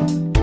you